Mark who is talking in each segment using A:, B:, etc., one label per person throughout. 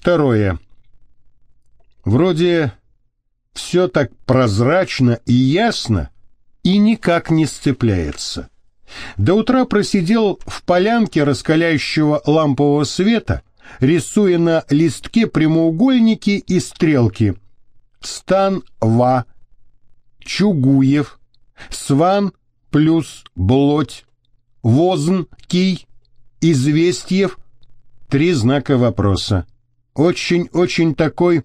A: Второе. Вроде все так прозрачно и ясно, и никак не сцепляется. До утра просидел в полянке раскаляющего лампового света, рисуя на листке прямоугольники и стрелки. Стан Ва, Чугуев, Сван плюс Блоть, Возн, Кий, Известьев. Три знака вопроса. Очень-очень такой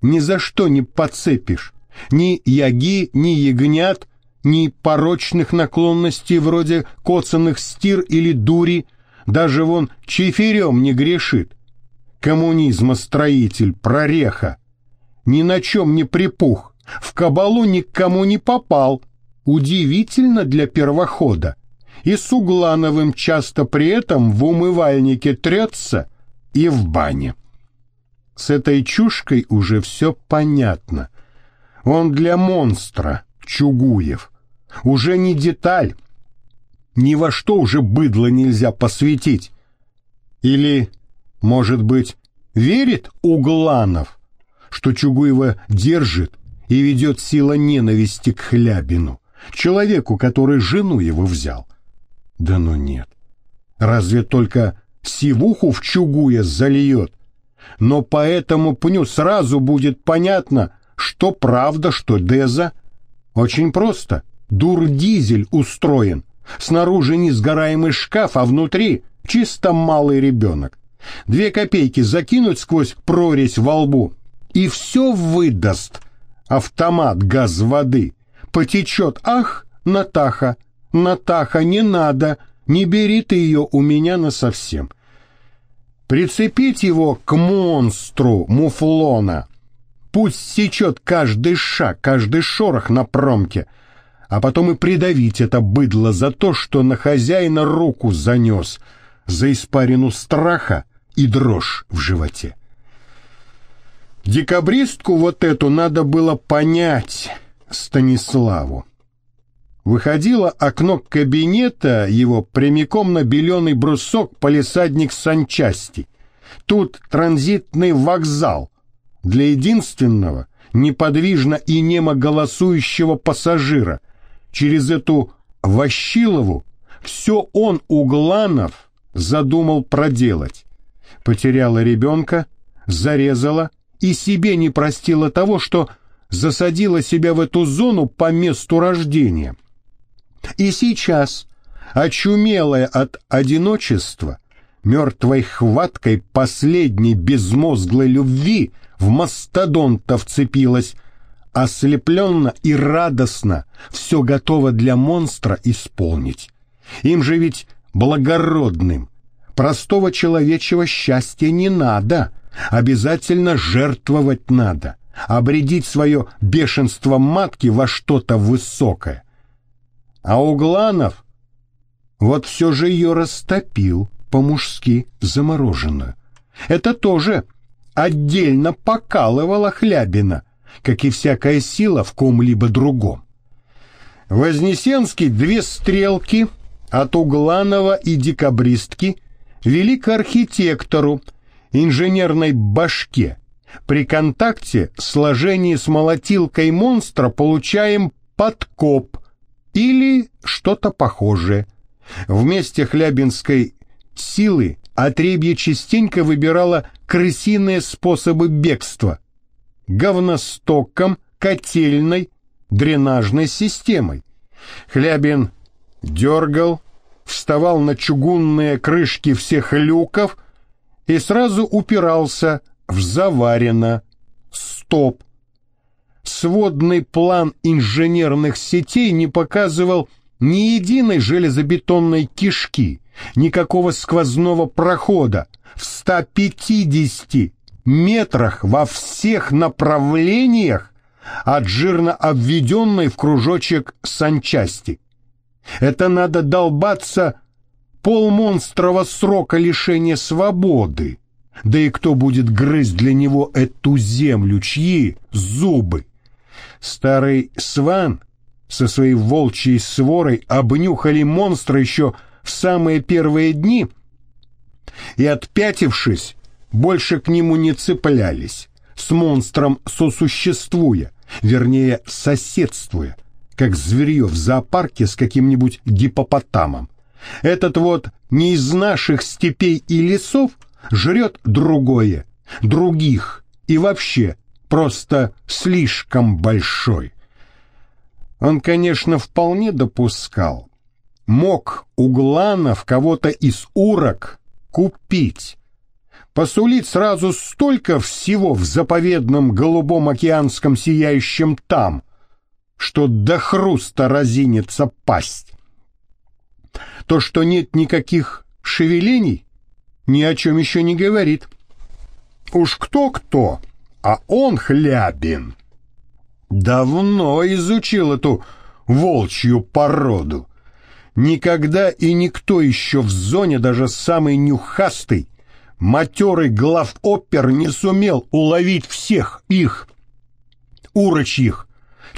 A: ни за что не подцепишь. Ни яги, ни ягнят, ни порочных наклонностей вроде коцанных стир или дури, даже вон чиферем не грешит. Коммунизма-строитель, прореха. Ни на чем не припух, в кабалу никому не попал. Удивительно для первохода. И с Углановым часто при этом в умывальнике трется и в бане. С этой чушкой уже все понятно. Он для монстра, Чугуев. Уже не деталь. Ни во что уже быдло нельзя посвятить. Или, может быть, верит Угланов, что Чугуева держит и ведет сила ненависти к Хлябину, человеку, который жену его взял? Да ну нет. Разве только сивуху в Чугуя зальет, но по этому пню сразу будет понятно, что правда, что Деза. Очень просто. Дурдизель устроен. Снаружи несгораемый шкаф, а внутри чисто малый ребенок. Две копейки закинуть сквозь прорезь во лбу, и все выдаст. Автомат газ воды. Потечет. Ах, Натаха, Натаха, не надо, не бери ты ее у меня насовсем. Прицепить его к монстру муфлона. Пусть сечет каждый шаг, каждый шорох на промке, а потом и придавить это быдло за то, что на хозяина руку занес, за испарину страха и дрожь в животе. Декабристку вот эту надо было понять Станиславу. Выходило окно кабинета его прямиком на беленый брусок полисадник санчасти. Тут транзитный вокзал для единственного, неподвижно и немо голосующего пассажира. Через эту Ващилову все он, Угланов, задумал проделать. Потеряла ребенка, зарезала и себе не простила того, что засадила себя в эту зону по месту рождения. И сейчас, очумелая от одиночества, мертвой хваткой последней безмозглой любви в мастодонта вцепилась, ослепленно и радостно все готово для монстра исполнить. Им же ведь благородным, простого человечего счастья не надо, обязательно жертвовать надо, обредить свое бешенство матки во что-то высокое. А Угланов вот все же ее растопил по-мужски замороженную. Это тоже отдельно покалывало Хлябина, как и всякая сила в ком-либо другом. Вознесенский две стрелки от Угланова и декабристки вели к архитектору, инженерной башке. При контакте сложении с молотилкой монстра получаем подкоп или что-то похожее. Вместе хлябинской силы отребье частенько выбирала крысиные способы бегства. Говностоком, котельной, дренажной системой. Хлябин дергал, вставал на чугунные крышки всех люков и сразу упирался в заварено. Стоп сводный план инженерных сетей не показывал ни единой железобетонной кишки, никакого сквозного прохода в 150 метрах во всех направлениях от жирно обведенной в кружочек санчасти. Это надо долбаться полмонстрого срока лишения свободы. Да и кто будет грызть для него эту землю, чьи зубы? Старый Сван со своей волчьей сворой обнюхали монстра еще в самые первые дни и, отпятившись, больше к нему не цеплялись, с монстром сосуществуя, вернее, соседствуя, как зверье в зоопарке с каким-нибудь гипопотамом. Этот вот не из наших степей и лесов жрет другое, других и вообще просто слишком большой. Он, конечно, вполне допускал. Мог Угланов кого-то из урок купить, посулить сразу столько всего в заповедном голубом океанском сияющем там, что до хруста разинется пасть. То, что нет никаких шевелений, ни о чем еще не говорит. Уж кто-кто, а он, Хлябин, давно изучил эту волчью породу. Никогда и никто еще в зоне, даже самый нюхастый, матерый главопер не сумел уловить всех их, урочьих,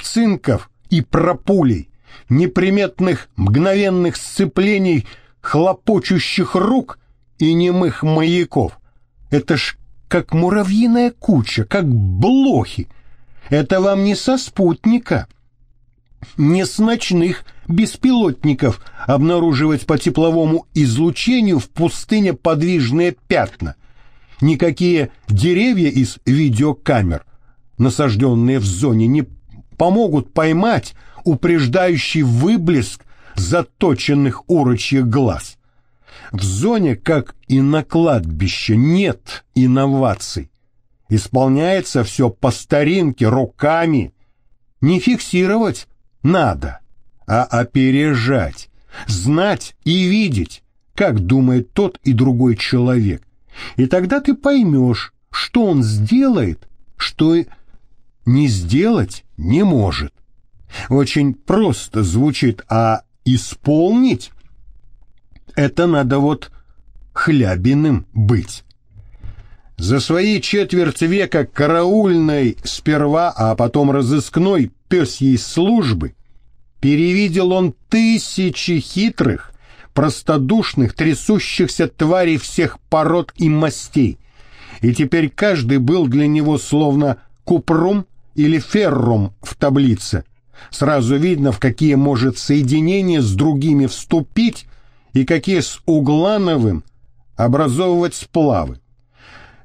A: цинков и пропулей, неприметных мгновенных сцеплений хлопочущих рук и немых маяков. Это ж как муравьиная куча, как блохи. Это вам не со спутника, не с ночных беспилотников обнаруживать по тепловому излучению в пустыне подвижные пятна. Никакие деревья из видеокамер, насажденные в зоне, не помогут поймать упреждающий выблеск заточенных урочьих глаз. В зоне, как и на кладбище, нет инноваций. Исполняется все по старинке, руками. Не фиксировать надо, а опережать, знать и видеть, как думает тот и другой человек. И тогда ты поймешь, что он сделает, что не сделать не может. Очень просто звучит, а исполнить это надо вот хлябиным быть. За свои четверть века караульной сперва, а потом разыскной пёсьей службы перевидел он тысячи хитрых, простодушных, трясущихся тварей всех пород и мастей, и теперь каждый был для него словно купрум или феррум в таблице. Сразу видно, в какие может соединения с другими вступить и какие с Углановым образовывать сплавы.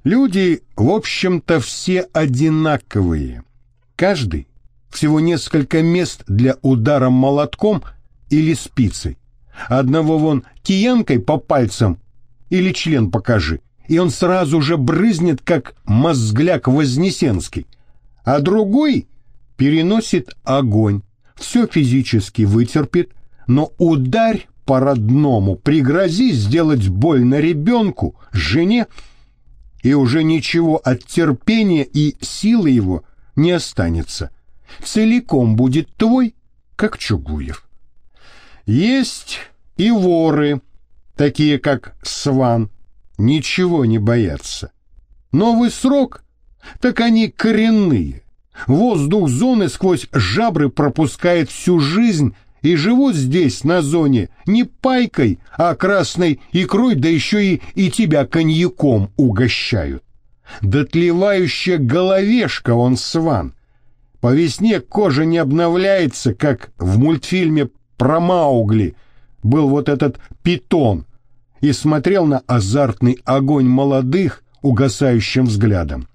A: Люди, в общем-то, все одинаковые. Каждый всего несколько мест для удара молотком или спицей. Одного вон киянкой по пальцам или член покажи, и он сразу же брызнет, как мозгляк Вознесенский. А другой переносит огонь, все физически вытерпит, но ударь по-родному, пригрози сделать больно ребенку, жене, и уже ничего от терпения и силы его не останется. Целиком будет твой, как Чугуев. Есть и воры, такие как Сван, ничего не боятся. Новый срок, так они коренные. Воздух зоны сквозь жабры пропускает всю жизнь и живут здесь, на зоне, не пайкой, а красной икрой, да еще и, и тебя коньяком угощают. Дотлевающая головешка он сван. По весне кожа не обновляется, как в мультфильме про Маугли был вот этот питон и смотрел на азартный огонь молодых угасающим взглядом.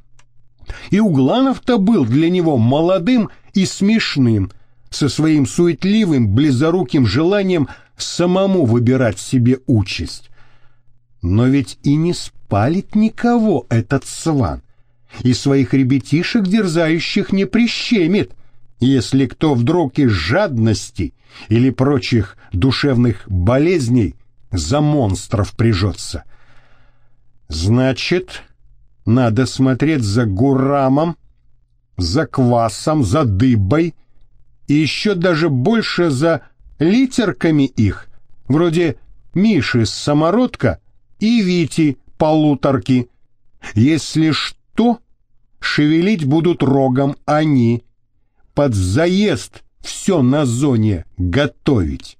A: И Угланов-то был для него молодым и смешным, со своим суетливым, близоруким желанием самому выбирать себе участь. Но ведь и не спалит никого этот сван, и своих ребятишек дерзающих не прищемит, если кто вдруг из жадности или прочих душевных болезней за монстров прижется. Значит, надо смотреть за гурамом, за квасом, за дыбой и еще даже больше за литерками их, вроде Миши с самородка и Вити полуторки. Если что, шевелить будут рогом они, под заезд все на зоне готовить.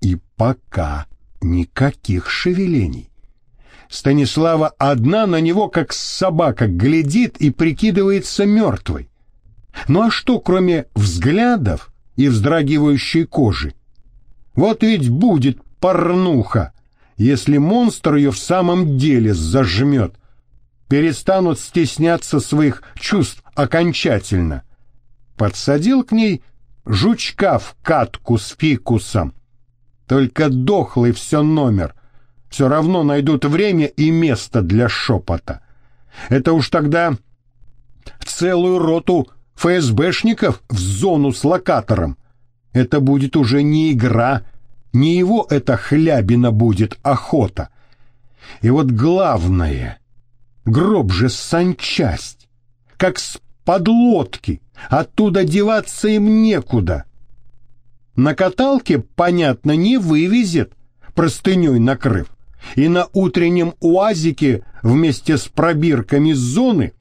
A: И пока никаких шевелений. Станислава одна на него, как собака, глядит и прикидывается мертвой. Ну а что, кроме взглядов и вздрагивающей кожи? Вот ведь будет порнуха, если монстр ее в самом деле зажмет. Перестанут стесняться своих чувств окончательно. Подсадил к ней жучка в катку с фикусом. Только дохлый все номер. Все равно найдут время и место для шепота. Это уж тогда целую роту ФСБшников в зону с локатором. Это будет уже не игра, не его это хлябина будет охота. И вот главное, гроб же санчасть, как с подлодки, оттуда деваться им некуда. На каталке, понятно, не вывезет, простыней накрыв, и на утреннем уазике вместе с пробирками зоны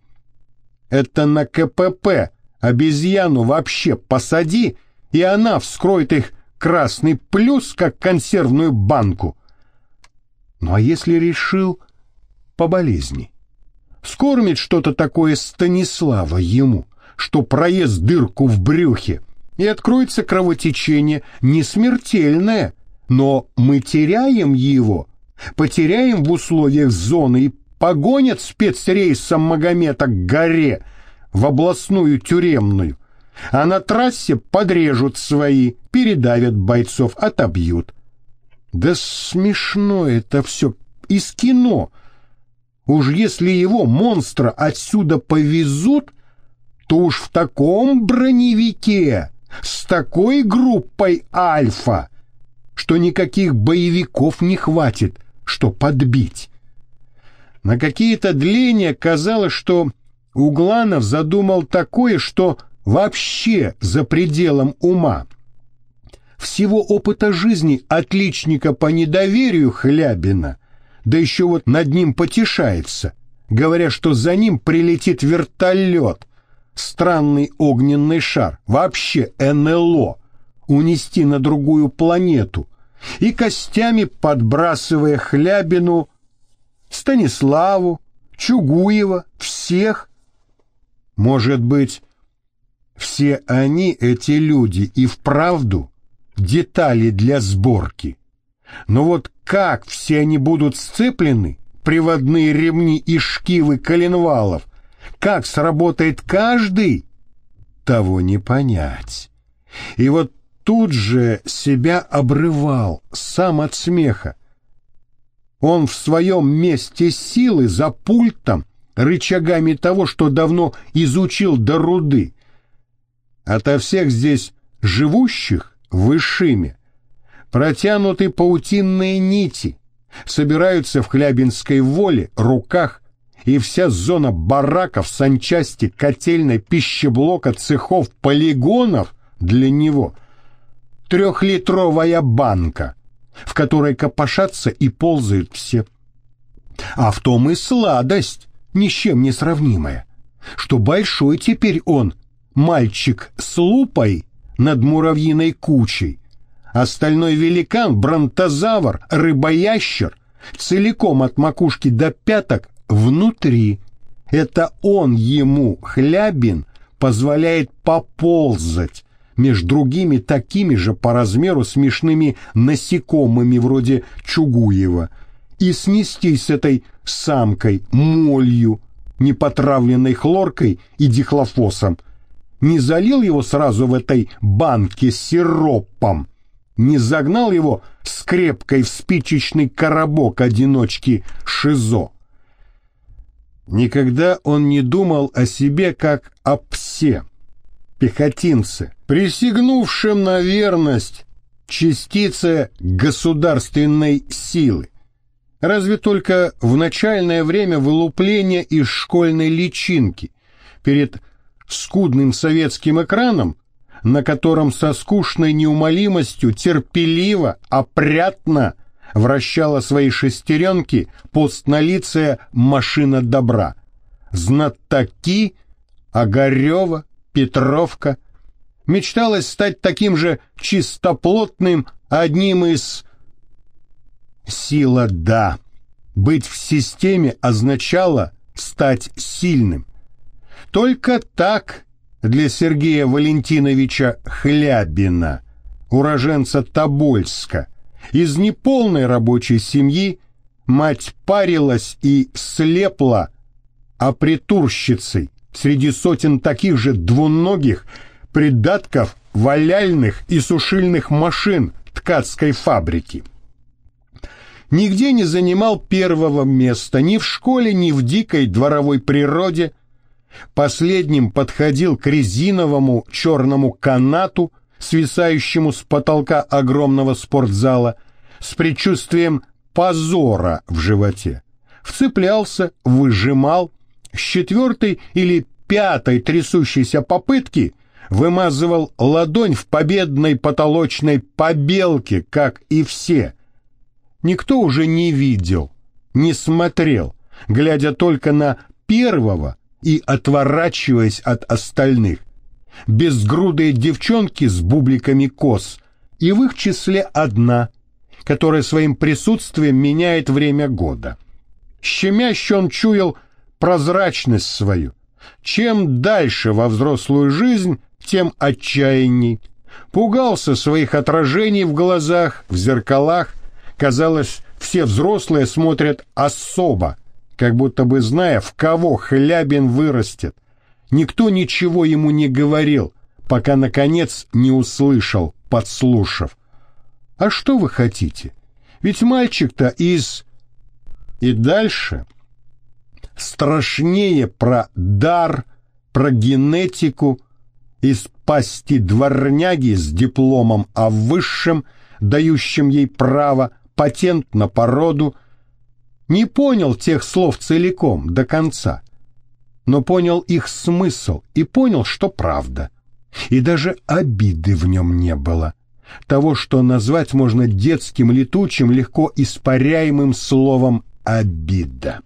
A: это на КПП обезьяну вообще посади, и она вскроет их красный плюс, как консервную банку. Ну а если решил по болезни? Скормит что-то такое Станислава ему, что проезд дырку в брюхе, и откроется кровотечение не смертельное, но мы теряем его, потеряем в условиях зоны и погонят спецрейсом Магомета к горе, в областную тюремную, а на трассе подрежут свои, передавят бойцов, отобьют. Да смешно это все из кино. Уж если его монстра отсюда повезут, то уж в таком броневике, с такой группой альфа, что никаких боевиков не хватит, что подбить. На какие-то дления казалось, что Угланов задумал такое, что вообще за пределом ума. Всего опыта жизни отличника по недоверию Хлябина, да еще вот над ним потешается, говоря, что за ним прилетит вертолет, странный огненный шар, вообще НЛО, унести на другую планету, и костями подбрасывая Хлябину, Станиславу, Чугуева, всех. Может быть, все они, эти люди, и вправду детали для сборки. Но вот как все они будут сцеплены, приводные ремни и шкивы коленвалов, как сработает каждый, того не понять. И вот тут же себя обрывал сам от смеха. Он в своем месте силы за пультом, рычагами того, что давно изучил до руды, Ото всех здесь живущих высшими протянуты паутинные нити, собираются в Хлябинской воле, руках, и вся зона бараков, санчасти, котельной, пищеблока, цехов, полигонов для него — трехлитровая банка, в которой копошатся и ползают все. А в том и сладость, ни с чем не сравнимая, что большой теперь он — мальчик с лупой над муравьиной кучей, остальной великан, бронтозавр, рыбоящер, целиком от макушки до пяток внутри. Это он ему, Хлябин, позволяет поползать между другими такими же по размеру смешными насекомыми вроде Чугуева и снестись с этой самкой, молью, непотравленной хлоркой и дихлофосом, не залил его сразу в этой банке сиропом, не загнал его скрепкой в спичечный коробок одиночки Шизо. Никогда он не думал о себе как о псе, пехотинце, присягнувшем на верность частице государственной силы. Разве только в начальное время вылупления из школьной личинки перед скудным советским экраном, на котором со скучной неумолимостью терпеливо, опрятно вращала свои шестеренки постнолицая машина добра. Знатоки, Огарева, Петровка. Мечталось стать таким же чистоплотным, одним из... Сила да, Быть в системе означало стать сильным. Только так для Сергея Валентиновича Хлябина, уроженца Тобольска, из неполной рабочей семьи, мать парилась и слепла, а притурщицей среди сотен таких же двуногих придатков валяльных и сушильных машин ткацкой фабрики. Нигде не занимал первого места ни в школе, ни в дикой дворовой природе. Последним подходил к резиновому черному канату, свисающему с потолка огромного спортзала, с предчувствием позора в животе. Вцеплялся, выжимал, с четвертой или пятой трясущейся попытки вымазывал ладонь в победной потолочной побелке, как и все. Никто уже не видел, не смотрел, глядя только на первого и отворачиваясь от остальных. Безгрудые девчонки с бубликами кос, и в их числе одна, которая своим присутствием меняет время года. Щемяще он чуял прозрачность свою. Чем дальше во взрослую жизнь, тем отчаянней. Пугался своих отражений в глазах, в зеркалах. Казалось, все взрослые смотрят особо, как будто бы зная, в кого Хлябин вырастет. Никто ничего ему не говорил, пока, наконец, не услышал, подслушав. «А что вы хотите? Ведь мальчик-то из...» И дальше страшнее про дар, про генетику, из пасти дворняги с дипломом о высшем, дающим ей право, патент на породу, не понял тех слов целиком, до конца, но понял их смысл и понял, что правда. И даже обиды в нем не было. Того, что назвать можно детским летучим, легко испаряемым словом «обида».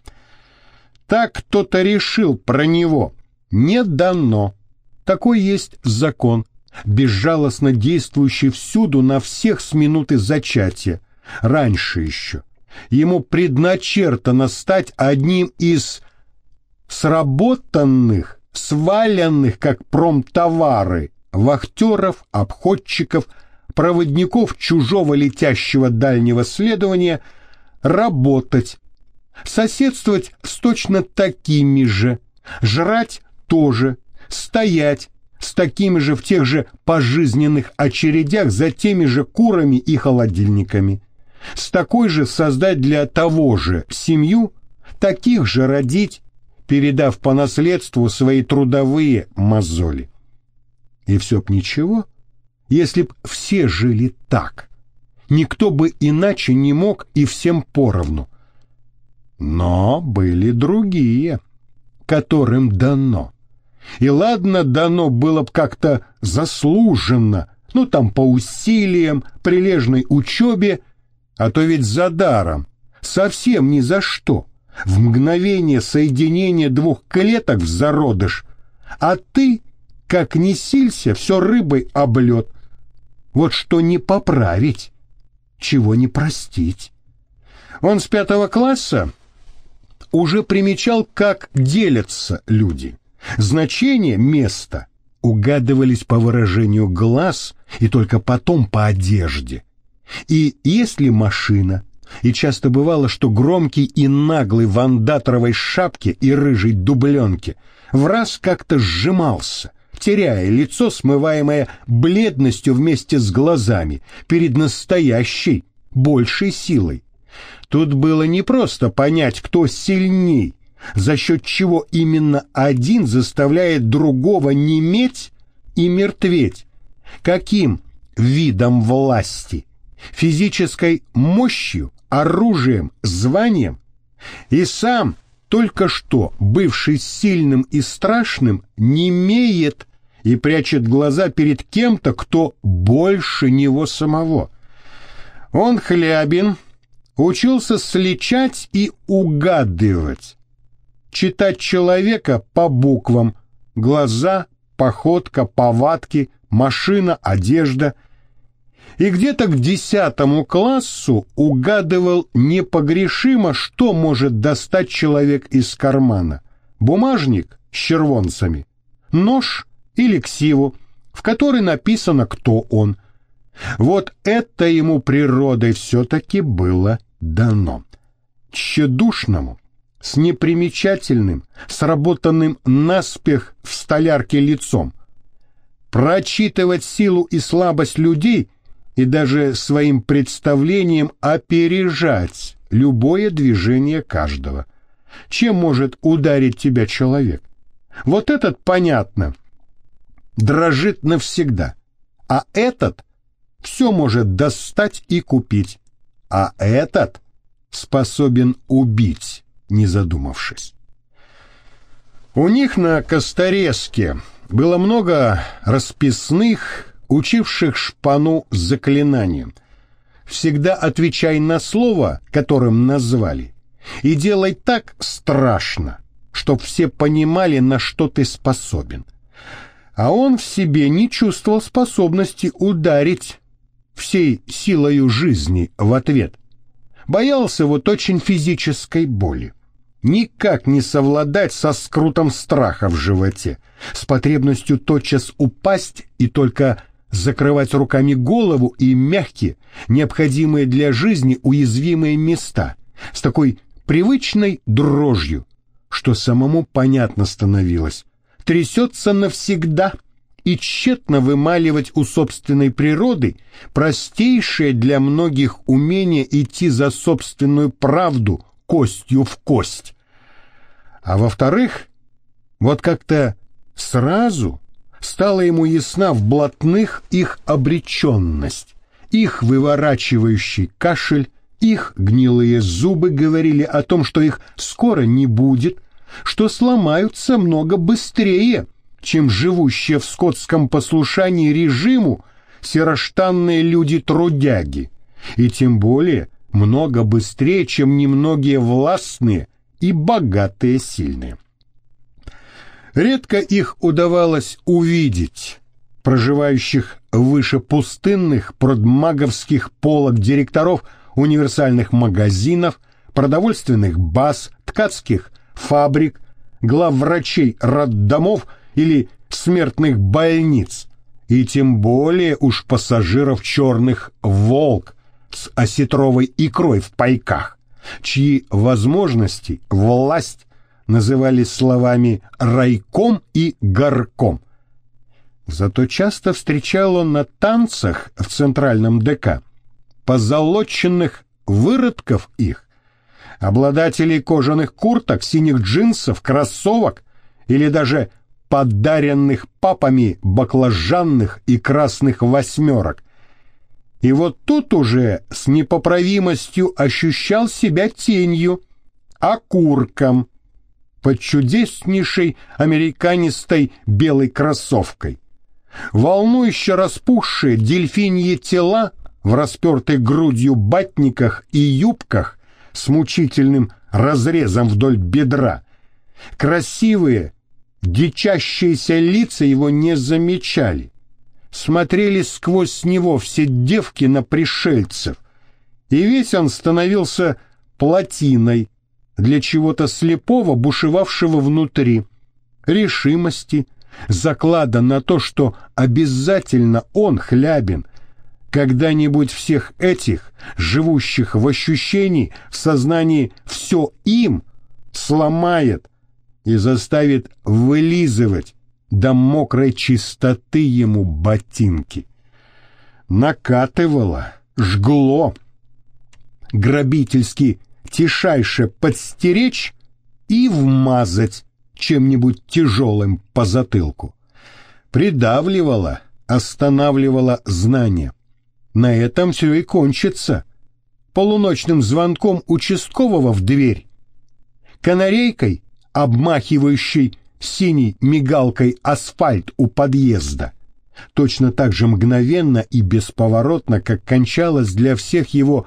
A: Так кто-то решил про него. Не дано. Такой есть закон, безжалостно действующий всюду на всех с минуты зачатия. Раньше еще. Ему предначертано стать одним из сработанных, сваленных как промтовары, вахтеров, обходчиков, проводников чужого летящего дальнего следования, работать, соседствовать с точно такими же, жрать тоже, стоять с такими же в тех же пожизненных очередях за теми же курами и холодильниками, с такой же создать для того же семью, таких же родить, передав по наследству свои трудовые мозоли. И все б ничего, если б все жили так. Никто бы иначе не мог и всем поровну. Но были другие, которым дано. И ладно, дано было бы как-то заслуженно, ну там по усилиям, прилежной учебе, а то ведь за даром, совсем ни за что, в мгновение соединения двух клеток в зародыш, а ты, как не силься, все рыбой облет. Вот что не поправить, чего не простить. Он с пятого класса уже примечал, как делятся люди. Значение места угадывались по выражению глаз и только потом по одежде. И если машина, и часто бывало, что громкий и наглый в андатровой шапке и рыжей дубленке в раз как-то сжимался, теряя лицо, смываемое бледностью вместе с глазами перед настоящей, большей силой. Тут было не просто понять, кто сильней, за счет чего именно один заставляет другого неметь и мертветь. Каким видом власти? Физической мощью, оружием, званием? И сам, только что бывший сильным и страшным, не имеет и прячет глаза перед кем-то, кто больше него самого. Он Хлябин, учился сличать и угадывать, читать человека по буквам, глаза, походка, повадки, машина, одежда. И где-то к десятому классу угадывал непогрешимо, что может достать человек из кармана. Бумажник с червонцами, нож или ксиву, в которой написано, кто он. Вот это ему природой все-таки было дано. Тщедушному, с непримечательным, сработанным наспех в столярке лицом. Прочитывать силу и слабость людей и даже своим представлением опережать любое движение каждого. Чем может ударить тебя человек? Вот этот, понятно, дрожит навсегда, а этот все может достать и купить, а этот способен убить, не задумавшись. У них на Костореске было много расписных, учивших шпану заклинанием. Всегда отвечай на слово, которым назвали, и делай так страшно, чтоб все понимали, на что ты способен. А он в себе не чувствовал способности ударить всей силою жизни в ответ. Боялся вот очень физической боли. Никак не совладать со скрутом страха в животе, с потребностью тотчас упасть и только закрывать руками голову и мягкие, необходимые для жизни уязвимые места, с такой привычной дрожью, что самому понятно становилось. Трясется навсегда — и тщетно вымаливать у собственной природы простейшее для многих умение идти за собственную правду костью в кость. А во-вторых, вот как-то сразу стала ему ясна в блатных их обреченность, их выворачивающий кашель, их гнилые зубы говорили о том, что их скоро не будет, что сломаются много быстрее — чем живущие в скотском послушании режиму сероштанные люди-трудяги, и тем более много быстрее, чем немногие властные и богатые сильные. Редко их удавалось увидеть, проживающих выше пустынных продмаговских полок директоров универсальных магазинов, продовольственных баз, ткацких фабрик, главврачей роддомов – или смертных больниц, и тем более уж пассажиров черных «Волк» с осетровой икрой в пайках, чьи возможности власть называли словами «райком» и «горком». Зато часто встречал он на танцах в центральном ДК позолоченных выродков их, обладателей кожаных курток, синих джинсов, кроссовок или даже подаренных папами баклажанных и красных восьмерок. И вот тут уже с непоправимостью ощущал себя тенью, окурком, под чудеснейшей американистой белой кроссовкой. Волнующе распухшие дельфиньи тела в распертых грудью батниках и юбках с мучительным разрезом вдоль бедра, красивые, Дичащиеся лица его не замечали. Смотрели сквозь него все девки на пришельцев. И весь он становился плотиной для чего-то слепого, бушевавшего внутри, решимости, заклада на то, что обязательно он, Хлябин, когда-нибудь всех этих, живущих в ощущении, в сознании «все им», сломает, и заставит вылизывать до мокрой чистоты ему ботинки. Накатывало, жгло, грабительски тишайше подстеречь и вмазать чем-нибудь тяжелым по затылку. Придавливало, останавливало знание. На этом все и кончится. Полуночным звонком участкового в дверь, канарейкой обмахивающий синей мигалкой асфальт у подъезда. Точно так же мгновенно и бесповоротно, как кончалось для всех его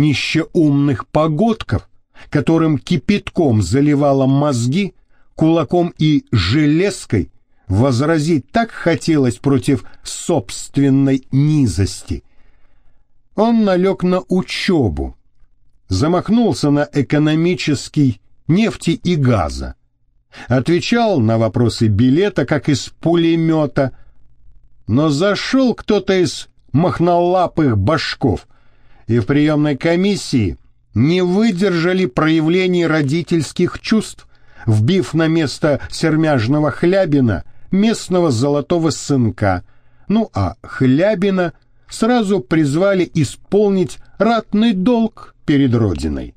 A: нищеумных погодков, которым кипятком заливало мозги, кулаком и железкой возразить так хотелось против собственной низости, он налег на учебу, замахнулся на экономический нефти и газа, отвечал на вопросы билета, как из пулемета, но зашел кто-то из махнолапых башков, и в приемной комиссии не выдержали проявлений родительских чувств, вбив на место сермяжного хлябина местного золотого сынка, ну а хлябина сразу призвали исполнить ратный долг перед Родиной.